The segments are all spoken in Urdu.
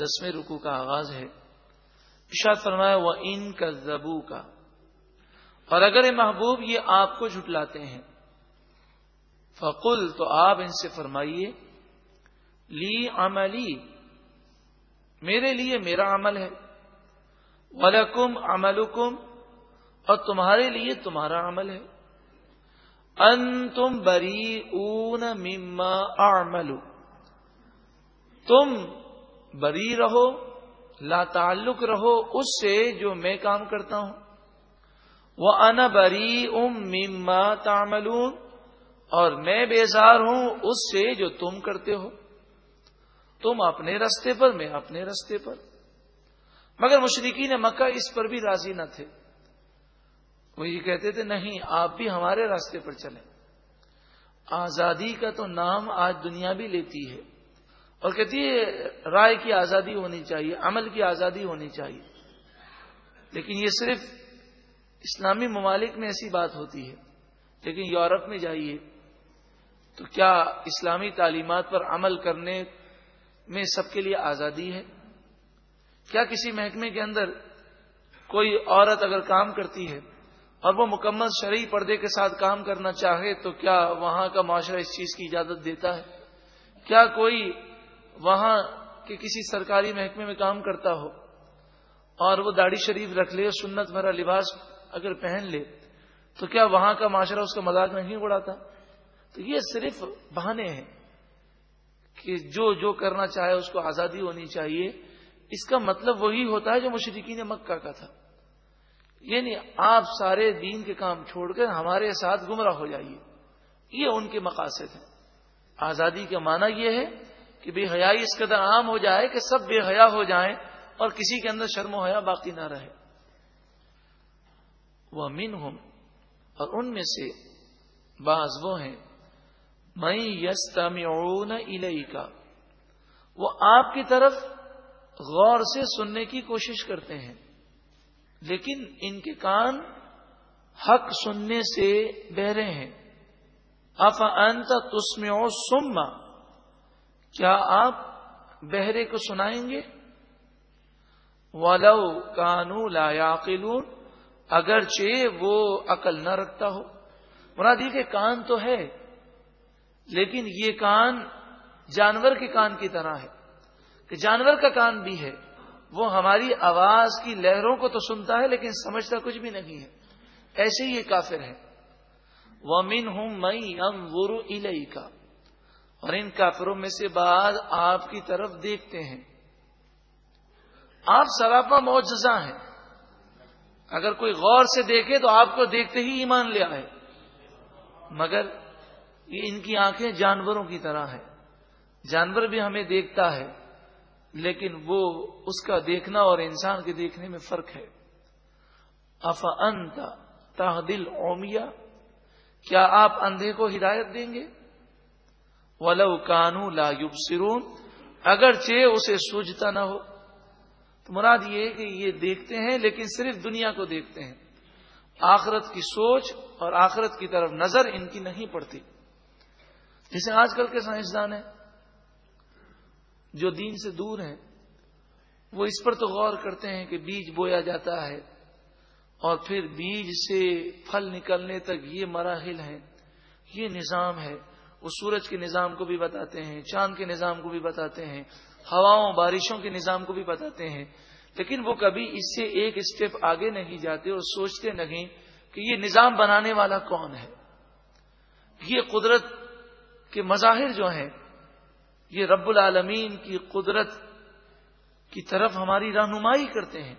دسویں رکو کا آغاز ہے۔ اشاد فرمایا وہ ان کا زبو کا اور اگر محبوب یہ آپ کو جھٹلاتے ہیں فقل تو آپ ان سے فرمائیے لی عملی میرے لیے میرا عمل ہے۔ ولکم عملکم اور تمہارے لیے تمہارا عمل ہے۔ ان تم بری اون مما عملو تم بری رہو، لا تعلق رہو، اس سے جو میں کام کرتا ہوں۔ وہ ان بری ام مما تعملون، اور میں بیزار ہوں، اس سے جو تم کرتے ہو۔ تم اپنے رستے پر، میں اپنے رستے پر۔ مگر مشرقین مکہ اس پر بھی راضی نہ تھے۔ وہ یہ کہتے تھے، نہیں، آپ بھی ہمارے راستے پر چلیں۔ آزادی کا تو نام آج دنیا بھی لیتی ہے۔ اور کہتی ہے رائے کی آزادی ہونی چاہیے، عمل کی آزادی ہونی چاہیے۔ لیکن یہ صرف اسلامی ممالک میں ایسی بات ہوتی ہے، لیکن یورپ میں جائیے تو کیا اسلامی تعلیمات پر عمل کرنے میں سب کے لیے آزادی ہے؟ کیا کسی محکمے کے اندر کوئی عورت اگر کام کرتی ہے اور وہ مکمل شرعی پردے کے ساتھ کام کرنا چاہے تو کیا وہاں کا معاشرہ اس چیز کی اجازت دیتا ہے؟ کیا کوئی وہاں کے کسی سرکاری محکمے میں کام کرتا ہو اور وہ داڑھی شریف رکھ لے سنت بھرا لباس اگر پہن لے، تو کیا وہاں کا معاشرہ اس کا مذاق نہیں اڑاتا؟ تو یہ صرف بہانے ہیں کہ جو جو کرنا چاہے اس کو آزادی ہونی چاہیے۔ اس کا مطلب وہی ہوتا ہے جو مشرقین مکہ کا تھا۔ یعنی آپ سارے دین کے کام چھوڑ کر ہمارے ساتھ گمراہ ہو جائیے۔ یہ ان کے مقاصد ہیں۔ آزادی کا معنی یہ ہے کہ بے حیائی اس قدر عام ہو جائے کہ سب بے حیا ہو جائیں اور کسی کے اندر شرم و حیا باقی نہ رہے۔ وہ امین ہوں اور ان میں سے بعض وہ ہیں میں یستمعون الیکا کا وہ آپ کی طرف غور سے سننے کی کوشش کرتے ہیں، لیکن ان کے کان حق سننے سے بہرے ہیں۔ اف انت تسم سما کیا آپ بہرے کو سنائیں گے؟ ولو کانو لا یاقلون اگرچہ وہ عقل نہ رکھتا ہو۔ مرادی کے کان تو ہے، لیکن یہ کان جانور کے کان کی طرح ہے۔ کہ جانور کا کان بھی ہے، وہ ہماری آواز کی لہروں کو تو سنتا ہے، لیکن سمجھتا کچھ بھی نہیں ہے۔ ایسے ہی یہ کافر ہے۔ وہ من ہوں مئی ام ورو کا اور ان کافروں میں سے بعد آپ کی طرف دیکھتے ہیں۔ آپ سراپا معجزہ ہیں۔ اگر کوئی غور سے دیکھے تو آپ کو دیکھتے ہی ایمان لیا ہے مگر یہ ان کی آنکھیں جانوروں کی طرح ہیں۔ جانور بھی ہمیں دیکھتا ہے، لیکن وہ اس کا دیکھنا اور انسان کے دیکھنے میں فرق ہے۔ اف انت تحدل اومیا کیا آپ اندھے کو ہدایت دیں گے؟ ولو کانو لا سرون اگرچہ اسے سوجتا نہ ہو۔ تو مراد یہ کہ یہ دیکھتے ہیں، لیکن صرف دنیا کو دیکھتے ہیں۔ آخرت کی سوچ اور آخرت کی طرف نظر ان کی نہیں پڑتی۔ جیسے آج کل کے سائنسدان ہیں، جو دین سے دور ہیں، وہ اس پر تو غور کرتے ہیں کہ بیج بویا جاتا ہے اور پھر بیج سے پھل نکلنے تک یہ مراحل ہیں۔ یہ نظام ہے۔ وہ سورج کے نظام کو بھی بتاتے ہیں، چاند کے نظام کو بھی بتاتے ہیں، ہواؤں، بارشوں کے نظام کو بھی بتاتے ہیں۔ لیکن وہ کبھی اس سے ایک اسٹیپ آگے نہیں جاتے اور سوچتے نہیں کہ یہ نظام بنانے والا کون ہے۔ یہ قدرت کے مظاہر جو ہیں، یہ رب العالمین کی قدرت کی طرف ہماری رہنمائی کرتے ہیں۔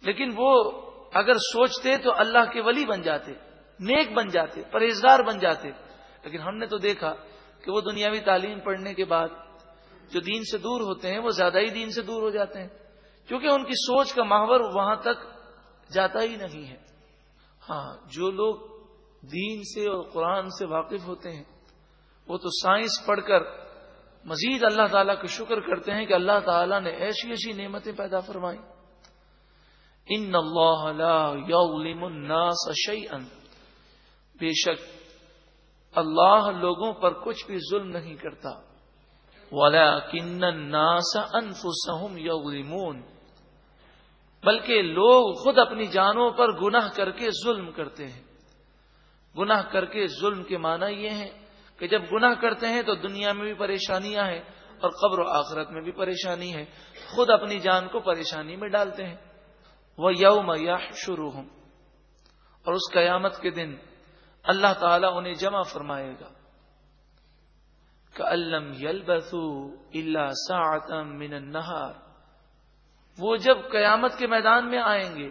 لیکن وہ اگر سوچتے تو اللہ کے ولی بن جاتے، نیک بن جاتے، پرہیزگار بن جاتے۔ لیکن ہم نے تو دیکھا کہ وہ دنیاوی تعلیم پڑھنے کے بعد جو دین سے دور ہوتے ہیں وہ زیادہ ہی دین سے دور ہو جاتے ہیں۔ کیونکہ ان کی سوچ کا محور وہاں تک جاتا ہی نہیں ہے۔ ہاں جو لوگ دین سے اور قرآن سے واقف ہوتے ہیں، وہ تو سائنس پڑھ کر مزید اللہ تعالیٰ کا شکر کرتے ہیں کہ اللہ تعالیٰ نے ایسی ایسی نعمتیں پیدا فرمائی ان اللہ لا یظلم الناس شیئا۔ بے شک اللہ لوگوں پر کچھ بھی ظلم نہیں کرتا۔ وَلَكِنَّ بلکہ لوگ خود اپنی جانوں پر گناہ کر کے ظلم کرتے ہیں۔ گناہ کر کے ظلم کے معنی یہ ہے کہ جب گناہ کرتے ہیں تو دنیا میں بھی پریشانیاں ہیں اور قبر و آخرت میں بھی پریشانی ہے خود اپنی جان کو پریشانی میں ڈالتے ہیں۔ وہ یوم یا شروع ہوں اور اس قیامت کے دن اللہ تعالیٰ انہیں جمع فرمائے گا۔ کلم یل بسو اللہ ساطم من نہار وہ جب قیامت کے میدان میں آئیں گے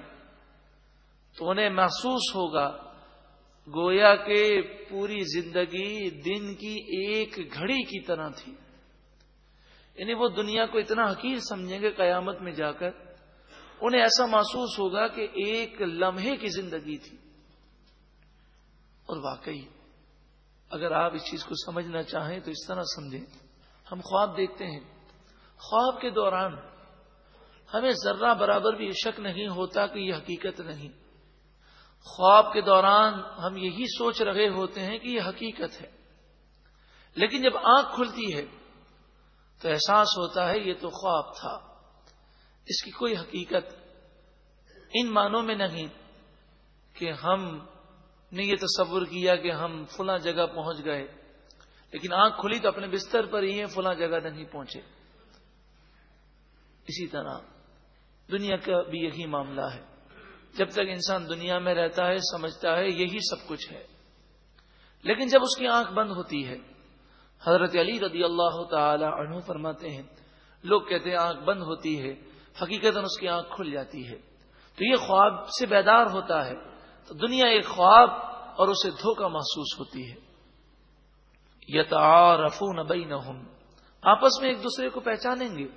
تو انہیں محسوس ہوگا گویا کہ پوری زندگی دن کی ایک گھڑی کی طرح تھی۔ یعنی وہ دنیا کو اتنا حقیر سمجھیں گے قیامت میں جا کر، انہیں ایسا محسوس ہوگا کہ ایک لمحے کی زندگی تھی۔ اور واقعی، اگر آپ اس چیز کو سمجھنا چاہیں تو اس طرح سمجھیں۔ ہم خواب دیکھتے ہیں۔ خواب کے دوران ہمیں ذرہ برابر بھی شک نہیں ہوتا کہ یہ حقیقت نہیں۔ خواب کے دوران ہم یہی سوچ رہے ہوتے ہیں کہ یہ حقیقت ہے۔ لیکن جب آنکھ کھلتی ہے تو احساس ہوتا ہے یہ تو خواب تھا۔ اس کی کوئی حقیقت ان معنوں میں نہیں کہ ہم نے یہ تصور کیا کہ ہم فلاں جگہ پہنچ گئے، لیکن آنکھ کھلی تو اپنے بستر پر ہی ہیں، فلاں جگہ نہیں پہنچے۔ اسی طرح دنیا کا بھی یہی معاملہ ہے۔ جب تک انسان دنیا میں رہتا ہے، سمجھتا ہے، یہی سب کچھ ہے۔ لیکن جب اس کی آنکھ بند ہوتی ہے، حضرت علی رضی اللہ تعالی عنہ فرماتے ہیں، لوگ کہتے ہیں آنکھ بند ہوتی ہے حقیقت اس کی آنکھ کھل جاتی ہے۔ تو یہ خواب سے بیدار ہوتا ہے۔ تو دنیا ایک خواب اور اسے دھوکہ محسوس ہوتی ہے۔ یتعارفون رفو نبئی آپس میں ایک دوسرے کو پہچانیں گے۔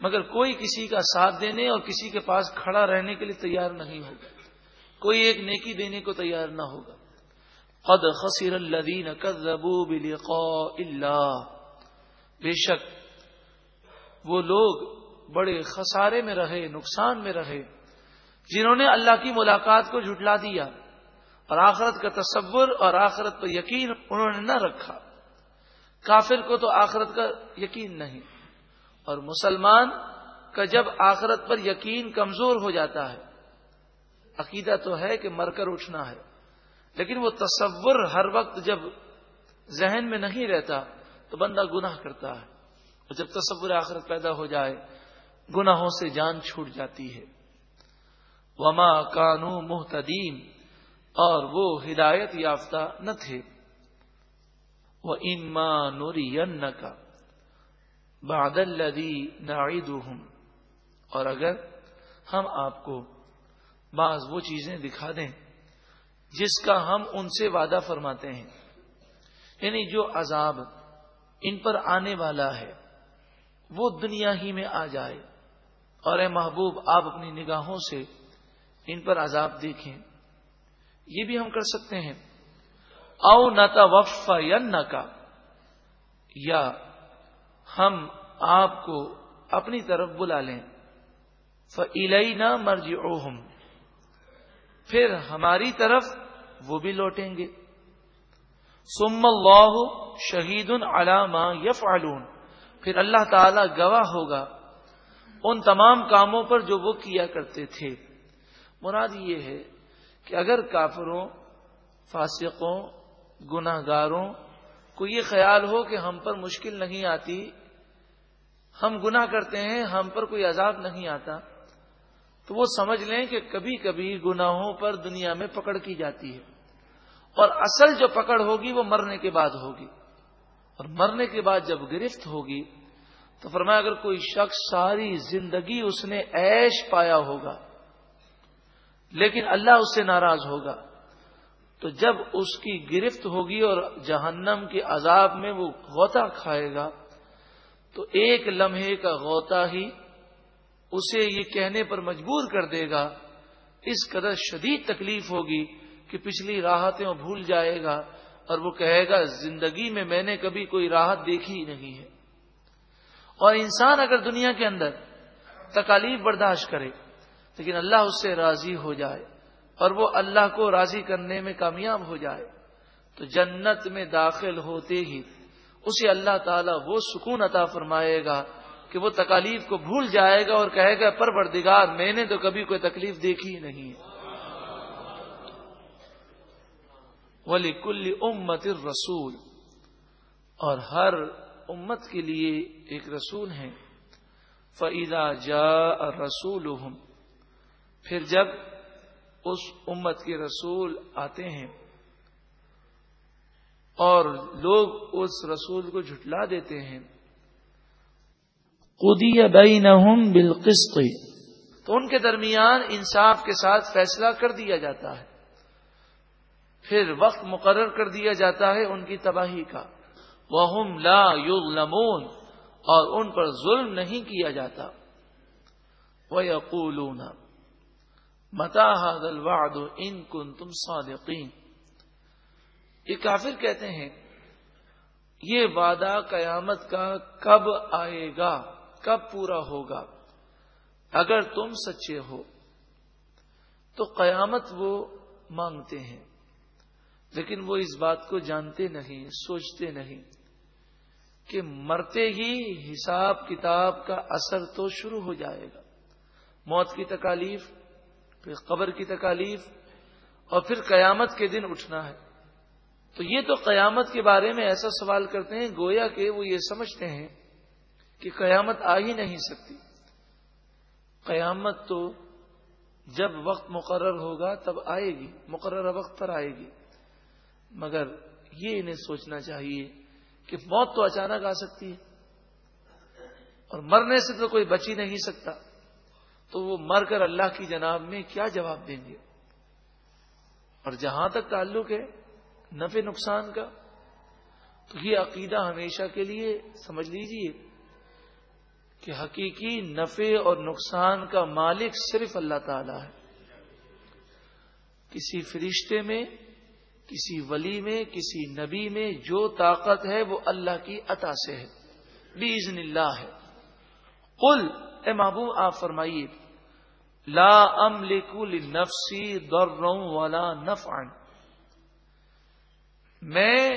مگر کوئی کسی کا ساتھ دینے اور کسی کے پاس کھڑا رہنے کے لیے تیار نہیں ہوگا۔ کوئی ایک نیکی دینے کو تیار نہ ہوگا۔ قد خصیر الذین کذبوا بلقاء اللہ۔ بے شک وہ لوگ بڑے خسارے میں رہے، نقصان میں رہے۔ جنہوں نے اللہ کی ملاقات کو جھٹلا دیا اور آخرت کا تصور اور آخرت پر یقین انہوں نے نہ رکھا۔ کافر کو تو آخرت کا یقین نہیں۔ اور مسلمان کا جب آخرت پر یقین کمزور ہو جاتا ہے، عقیدہ تو ہے کہ مر کر اٹھنا ہے، لیکن وہ تصور ہر وقت جب ذہن میں نہیں رہتا تو بندہ گناہ کرتا ہے۔ اور جب تصور آخرت پیدا ہو جائے، گناہوں سے جان چھوٹ جاتی ہے۔ وما کانو محتدیم اور وہ ہدایت یافتہ نہ تھے۔ وہ اما نوری کا بادل لدی نعیدہم اور اگر ہم آپ کو بعض وہ چیزیں دکھا دیں جس کا ہم ان سے وعدہ فرماتے ہیں یعنی جو عذاب ان پر آنے والا ہے، وہ دنیا ہی میں آ جائے۔ اور اے محبوب، آپ اپنی نگاہوں سے ان پر عذاب دیکھیں۔ یہ بھی ہم کر سکتے ہیں۔ او نتا وف یا کا یا ہم آپ کو اپنی طرف بلا لیں۔ فلئی نہ مرضی پھر ہماری طرف وہ بھی لوٹیں گے۔ سم اللہ شہید العلامہ یف پھر اللہ تعالی گواہ ہوگا۔ ان تمام کاموں پر جو وہ کیا کرتے تھے۔ مراد یہ ہے کہ اگر کافروں، فاسقوں گناہ گاروں کو یہ خیال ہو کہ ہم پر مشکل نہیں آتی، ہم گناہ کرتے ہیں، ہم پر کوئی عذاب نہیں آتا، تو وہ سمجھ لیں کہ کبھی کبھی گناہوں پر دنیا میں پکڑ کی جاتی ہے۔ اور اصل جو پکڑ ہوگی وہ مرنے کے بعد ہوگی۔ اور مرنے کے بعد جب گرفت ہوگی، تو فرمایا اگر کوئی شخص ساری زندگی اس نے ایش پایا ہوگا لیکن اللہ اس سے ناراض ہوگا۔ تو جب اس کی گرفت ہوگی اور جہنم کے عذاب میں وہ غوطہ کھائے گا، تو ایک لمحے کا غوطہ ہی اسے یہ کہنے پر مجبور کر دے گا، اس قدر شدید تکلیف ہوگی کہ پچھلی راحتیں بھول جائے گا اور وہ کہے گا، زندگی میں میں نے کبھی کوئی راحت دیکھی ہی نہیں ہے۔ اور انسان اگر دنیا کے اندر تکالیف برداشت کرے لیکن اللہ اس سے راضی ہو جائے اور وہ اللہ کو راضی کرنے میں کامیاب ہو جائے تو جنت میں داخل ہوتے ہی اسے اللہ تعالیٰ وہ سکون عطا فرمائے گا کہ وہ تکالیف کو بھول جائے گا اور کہے گا، پروردگار، میں نے تو کبھی کوئی تکلیف دیکھی ہی نہیں۔ ولی کل امت رسول اور ہر امت کے لیے ایک رسول ہے فعیدہ جا رسول پھر جب اس امت کے رسول آتے ہیں اور لوگ اس رسول کو جھٹلا دیتے ہیں قدی بینہم بالقسط، تو ان کے درمیان انصاف کے ساتھ فیصلہ کر دیا جاتا ہے۔ پھر وقت مقرر کر دیا جاتا ہے ان کی تباہی کا۔ وہ لا یغلمون اور ان پر ظلم نہیں کیا جاتا۔ وہ یقولون متا الوعد ان کن تم صادقین یہ کافر کہتے ہیں، یہ وعدہ قیامت کا کب آئے گا؟ کب پورا ہوگا؟ اگر تم سچے ہو، تو قیامت وہ مانگتے ہیں۔ لیکن وہ اس بات کو جانتے نہیں، سوچتے نہیں کہ مرتے ہی حساب کتاب کا اثر تو شروع ہو جائے گا۔ موت کی تکالیف پھر قبر کی تکالیف اور پھر قیامت کے دن اٹھنا ہے۔ تو یہ تو قیامت کے بارے میں ایسا سوال کرتے ہیں، گویا کہ وہ یہ سمجھتے ہیں کہ قیامت آ ہی نہیں سکتی۔ قیامت تو جب وقت مقرر ہوگا تب آئے گی، مقررہ وقت پر آئے گی۔ مگر یہ انہیں سوچنا چاہیے کہ موت تو اچانک آ سکتی ہے اور مرنے سے تو کوئی بچ ہی نہیں سکتا۔ تو وہ مر کر اللہ کی جناب میں کیا جواب دیں گے؟ اور جہاں تک تعلق ہے نفع نقصان کا، تو یہ عقیدہ ہمیشہ کے لیے، سمجھ لیجیے کہ حقیقی نفع اور نقصان کا مالک صرف اللہ تعالی ہے۔ کسی فرشتے میں، کسی ولی میں، کسی نبی میں جو طاقت ہے وہ اللہ کی عطا سے ہے۔ بیزن اللہ ہے۔ قل اے محبوب، آپ فرمائیے، لا ام لکل نفسی در والا نف میں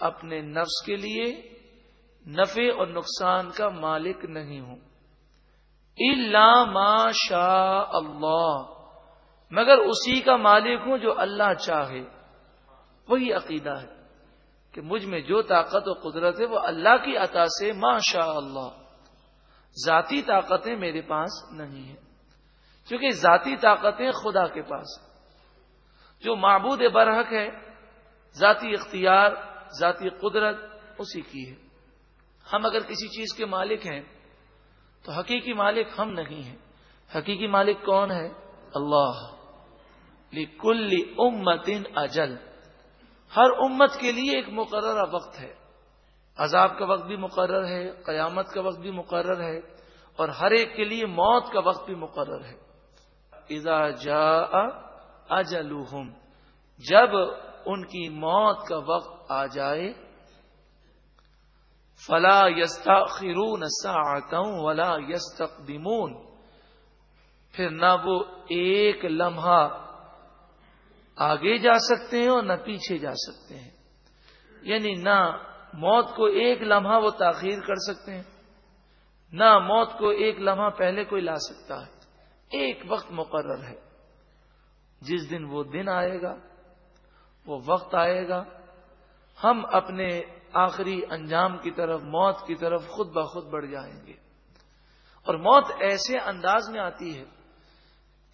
اپنے نفس کے لیے نفع اور نقصان کا مالک نہیں ہوں۔ اللہ ما شاء اللہ۔ مگر اسی کا مالک ہوں جو اللہ چاہے۔ وہی عقیدہ ہے کہ مجھ میں جو طاقت و قدرت ہے وہ اللہ کی عطا سے، ما شاء اللہ۔ ذاتی طاقتیں میرے پاس نہیں ہیں۔ کیونکہ ذاتی طاقتیں خدا کے پاس جو معبود برحق ہے، ذاتی اختیار، ذاتی قدرت، اسی کی ہے۔ ہم اگر کسی چیز کے مالک ہیں، تو حقیقی مالک ہم نہیں ہیں۔ حقیقی مالک کون ہے؟ اللہ۔ کل امت اجل۔ ہر امت کے لیے ایک مقررہ وقت ہے۔ عذاب کا وقت بھی مقرر ہے، قیامت کا وقت بھی مقرر ہے، اور ہر ایک کے لیے موت کا وقت بھی مقرر ہے۔ اذا جا اجلوہم جب ان کی موت کا وقت آ جائے، فلا یستا خرون ولا یستقدمون۔ پھر نہ وہ ایک لمحہ آگے جا سکتے ہیں اور نہ پیچھے جا سکتے ہیں۔ یعنی نہ موت کو ایک لمحہ وہ تاخیر کر سکتے ہیں۔ نہ موت کو ایک لمحہ پہلے کوئی لا سکتا ہے۔ ایک وقت مقرر ہے۔ جس دن وہ دن آئے گا، وہ وقت آئے گا۔ ہم اپنے آخری انجام کی طرف، موت کی طرف خود بخود بڑھ جائیں گے۔ اور موت ایسے انداز میں آتی ہے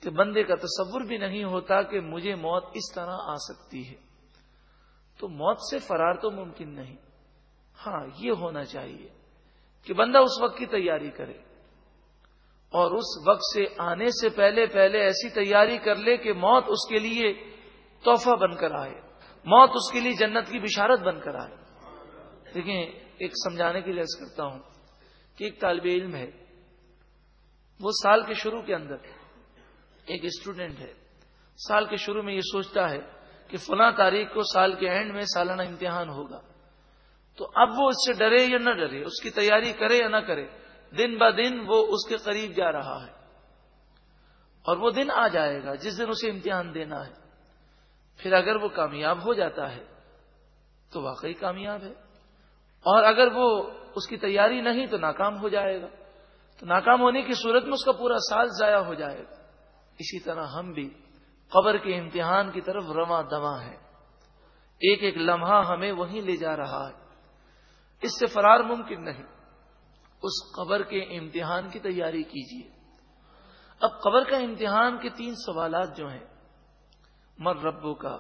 کہ بندے کا تصور بھی نہیں ہوتا کہ مجھے موت اس طرح آ سکتی ہے۔ تو موت سے فرار تو ممکن نہیں۔ ہاں یہ ہونا چاہیے کہ بندہ اس وقت کی تیاری کرے۔ اور اس وقت سے آنے سے پہلے پہلے ایسی تیاری کر لے کہ موت اس کے لیے تحفہ بن کر آئے۔ موت اس کے لیے جنت کی بشارت بن کر آئے۔ دیکھیں، ایک سمجھانے کے لیے ایسا کرتا ہوں کہ ایک طالب علم ہے۔ وہ سال کے شروع کے اندر ایک اسٹوڈنٹ ہے۔ سال کے شروع میں یہ سوچتا ہے کہ فلاں تاریخ کو سال کے اینڈ میں سالانہ امتحان ہوگا۔ تو اب وہ اس سے ڈرے یا نہ ڈرے، اس کی تیاری کرے یا نہ کرے، دن ب دن وہ اس کے قریب جا رہا ہے۔ اور وہ دن آ جائے گا، جس دن اسے امتحان دینا ہے۔ پھر اگر وہ کامیاب ہو جاتا ہے، تو واقعی کامیاب ہے۔ اور اگر وہ اس کی تیاری نہیں، تو ناکام ہو جائے گا۔ تو ناکام ہونے کی صورت میں اس کا پورا سال ضائع ہو جائے گا۔ اسی طرح ہم بھی قبر کے امتحان کی طرف رواں دواں ہے ایک ایک لمحہ ہمیں وہیں لے جا رہا ہے۔ اس سے فرار ممکن نہیں۔ اس قبر کے امتحان کی تیاری کیجیے اب قبر کا امتحان کے تین سوالات جو ہیں مر ربو کا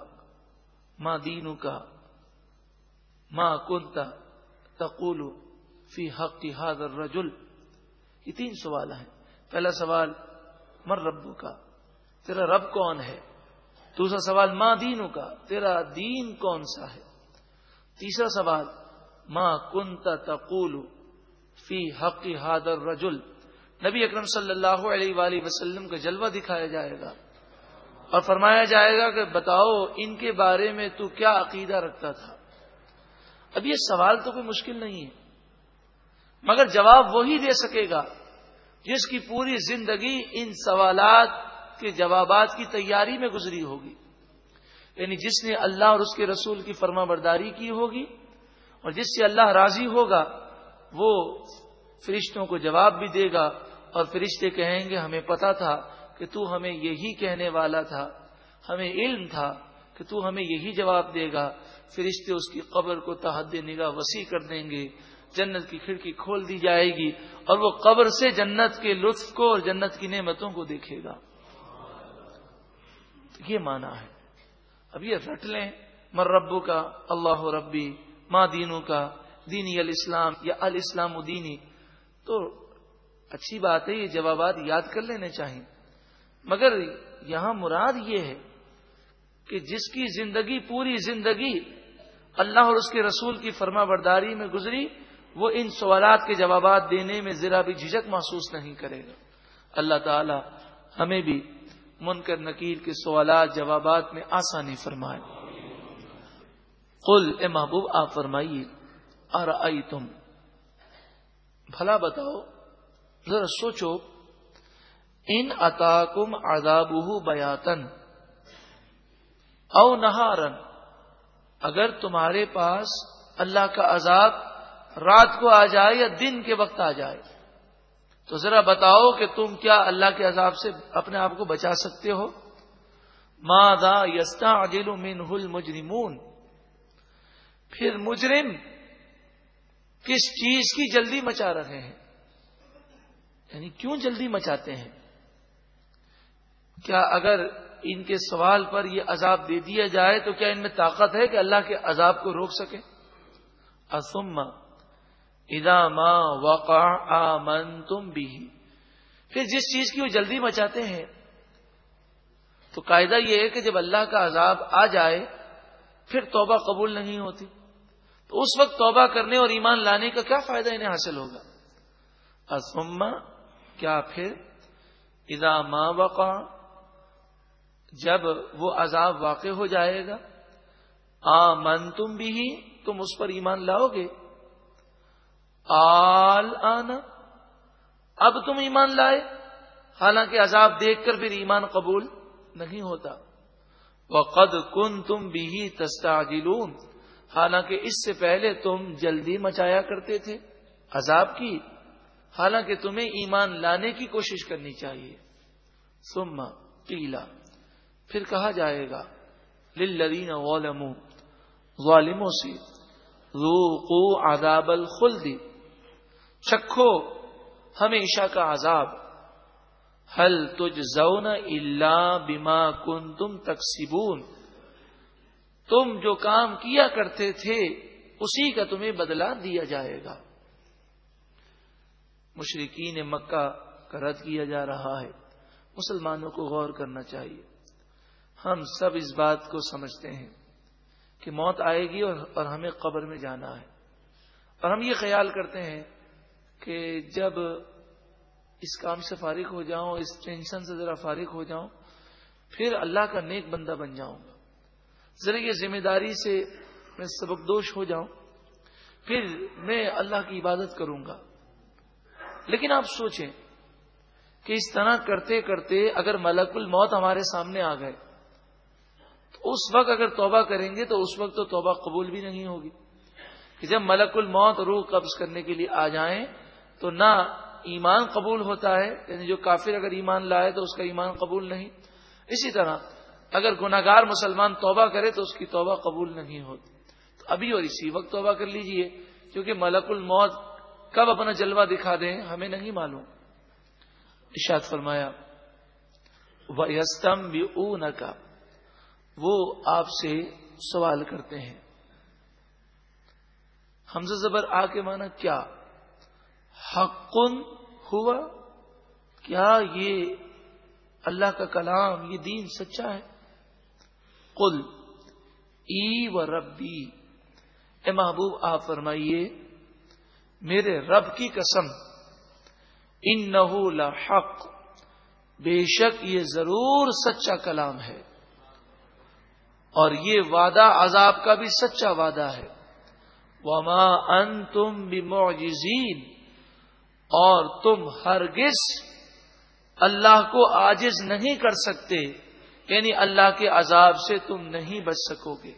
ماں دینو کا ماں کنتا تقول فی حق حاضر رجل یہ تین سوال ہیں۔ پہلا سوال مر ربو کا تیرا رب کون ہے؟ دوسرا سوال ماں دینو کا تیرا دین کون سا ہے؟ تیسرا سوال ماں کنتا تقول فی حق حاضر رجل نبی اکرم صلی اللہ علیہ وآلہ وسلم کا جلوہ دکھایا جائے گا اور فرمایا جائے گا کہ بتاؤ ان کے بارے میں تو کیا عقیدہ رکھتا تھا؟ اب یہ سوال تو کوئی مشکل نہیں ہے، مگر جواب وہی دے سکے گا جس کی پوری زندگی ان سوالات کے جوابات کی تیاری میں گزری ہوگی یعنی جس نے اللہ اور اس کے رسول کی فرما برداری کی ہوگی اور جس سے اللہ راضی ہوگا، وہ فرشتوں کو جواب بھی دے گا۔ اور فرشتے کہیں گے، ہمیں پتا تھا کہ تو ہمیں یہی کہنے والا تھا، ہمیں علم تھا کہ تو ہمیں یہی جواب دے گا۔ فرشتے اس کی قبر کو تحد نگاہ وسیع کر دیں گے، جنت کی کھڑکی کھول دی جائے گی اور وہ قبر سے جنت کے لطف کو اور جنت کی نعمتوں کو دیکھے گا۔ یہ مانا ہے۔ اب یہ رٹ لیں۔ مر ربو کا اللہ ربی۔ ماں دینوں کا، دینی الاسلام یا الاسلام دینی۔ تو اچھی بات ہے، یہ جوابات یاد کر لینے چاہیے مگر یہاں مراد یہ ہے کہ جس کی زندگی، پوری زندگی اللہ اور اس کے رسول کی فرما برداری میں گزری، وہ ان سوالات کے جوابات دینے میں ذرا بھی جھجک محسوس نہیں کرے گا۔ اللہ تعالی ہمیں بھی منکر، نکیر کے سوالات، جوابات میں آسانی فرمائے۔ قل، اے محبوب، آپ فرمائیے اور آئی تم بھلا بتاؤ، ذرا سوچو، ان اتاکم عذاب بیاتن او نہارن، اگر تمہارے پاس اللہ کا عذاب رات کو آ جائے یا دن کے وقت آ جائے، تو ذرا بتاؤ کہ تم کیا اللہ کے عذاب سے اپنے آپ کو بچا سکتے ہو؟ مادا یستا عجل من ہل مجرمون پھر مجرم کس چیز کی جلدی مچا رہے ہیں؟ یعنی کیوں جلدی مچاتے ہیں؟ کیا اگر ان کے سوال پر یہ عذاب دے دیا جائے تو کیا ان میں طاقت ہے کہ اللہ کے عذاب کو روک سکے اسما ادا ماں وقع آمن تم بھی پھر جس چیز کی وہ جلدی مچاتے ہیں، تو قاعدہ یہ ہے کہ جب اللہ کا عذاب آ جائے، پھر توبہ قبول نہیں ہوتی۔ تو اس وقت توبہ کرنے اور ایمان لانے کا کیا فائدہ انہیں حاصل ہوگا؟ اسما کیا پھر؟ ادا ماں وقع، جب وہ عذاب واقع ہو جائے گا آ من تم بھی ہی تم اس پر ایمان لاؤ گے۔ آل آنا، اب تم ایمان لائے۔ حالانکہ عذاب دیکھ کر پھر ایمان قبول نہیں ہوتا۔ وہ قد کن تم بھی تستا حالانکہ اس سے پہلے تم جلدی مچایا کرتے تھے، عذاب کی۔ حالانکہ تمہیں ایمان لانے کی کوشش کرنی چاہیے۔ سما پیلا پھر کہا جائے گا، للذین ظالموا ظالموں سے، ذوقوا عذاب الخلد۔ چکھو ہمیشہ کا عذاب۔ حل تج زون اللہ بیما کن تم تقسیبون تم جو کام کیا کرتے تھے، اسی کا تمہیں بدلا دیا جائے گا۔ مشرقین مکہ کا رد کیا جا رہا ہے۔ مسلمانوں کو غور کرنا چاہیے۔ ہم سب اس بات کو سمجھتے ہیں کہ موت آئے گی اور ہمیں قبر میں جانا ہے۔ اور ہم یہ خیال کرتے ہیں کہ جب اس کام سے فارغ ہو جاؤں، اس ٹینشن سے ذرا فارغ ہو جاؤں، پھر اللہ کا نیک بندہ بن جاؤں گا۔ ذرا یہ ذمہ داری سے میں سبق دوش ہو جاؤں، پھر میں اللہ کی عبادت کروں گا۔ لیکن آپ سوچیں کہ اس طرح کرتے کرتے اگر ملک الموت ہمارے سامنے آ گئے، تو اس وقت اگر توبہ کریں گے تو اس وقت تو توبہ قبول بھی نہیں ہوگی۔ کہ جب ملک الموت روح قبض کرنے کے لیے آ جائیں تو نہ ایمان قبول ہوتا ہے یعنی جو کافر اگر ایمان لائے تو اس کا ایمان قبول نہیں۔ اسی طرح اگر گناگار مسلمان توبہ کرے تو اس کی توبہ قبول نہیں ہوتی۔ تو ابھی اور اسی وقت توبہ کر لیجیے، کیونکہ ملک الموت کب اپنا جلوہ دکھا دیں ہمیں نہیں معلوم۔ اشاد فرمایا وہ یستم بھی کا وہ آپ سے سوال کرتے ہیں۔ حمزہ زبر آ کے مانا کیا؟ حقن ہوا؟ کیا یہ اللہ کا کلام، یہ دین سچا ہے؟ قل، ای و ربی۔ اے محبوب، آپ فرمائیے، میرے رب کی قسم ان نہ حق بے شک یہ ضرور سچا کلام ہے۔ اور یہ وعدہ عذاب کا بھی سچا وعدہ ہے۔ وما ان تم بھی اور تم ہرگز اللہ کو آجز نہیں کر سکتے۔ یعنی اللہ کے عذاب سے تم نہیں بچ سکو گے